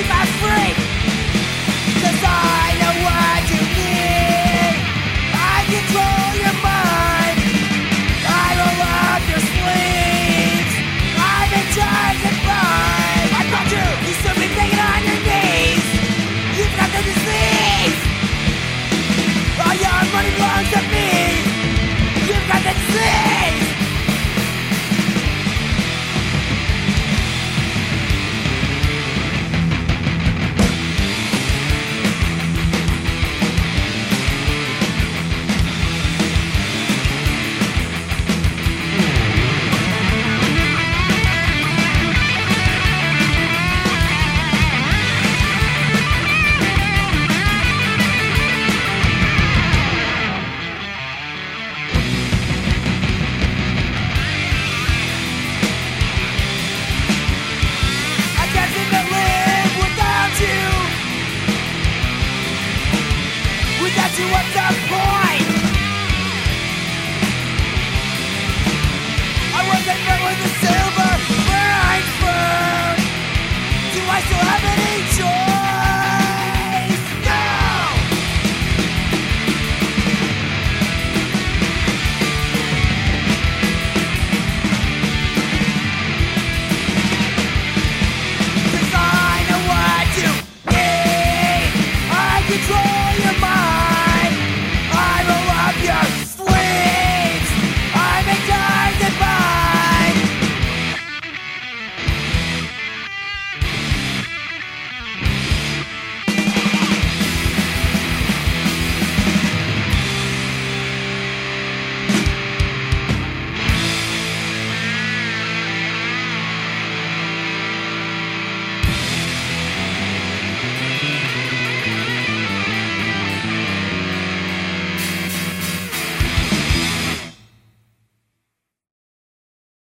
keep us free. Cause I you at that point.